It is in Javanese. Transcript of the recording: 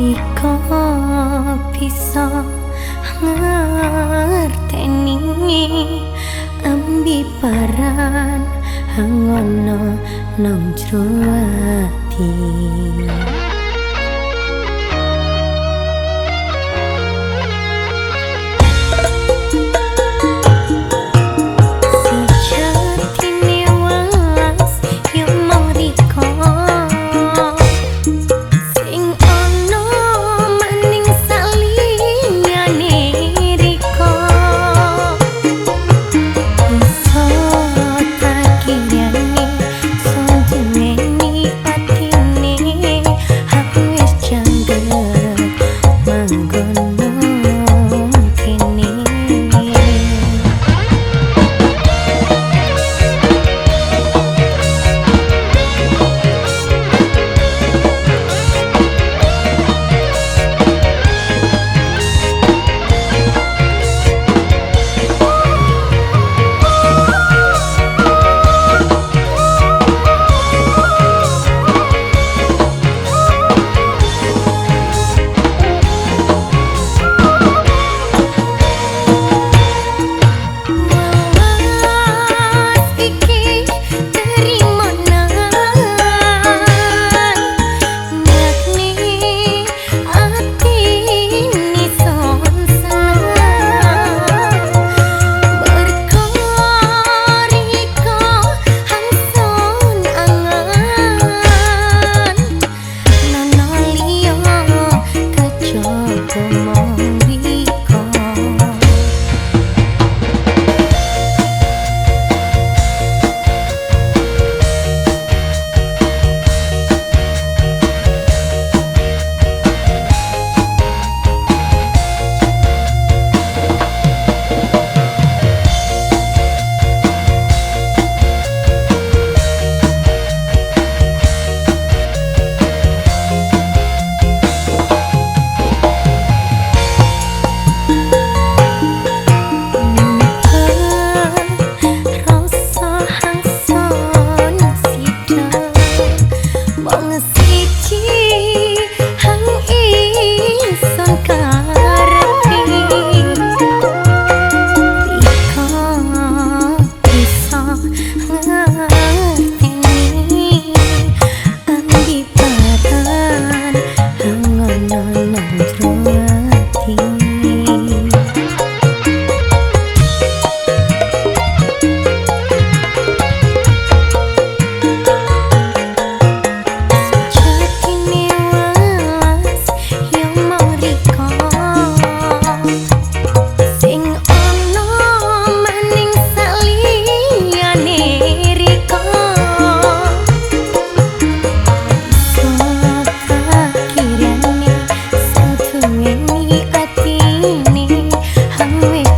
Riko bisa ngerteni ambi paran hangono nang jroati lòng thua thì We.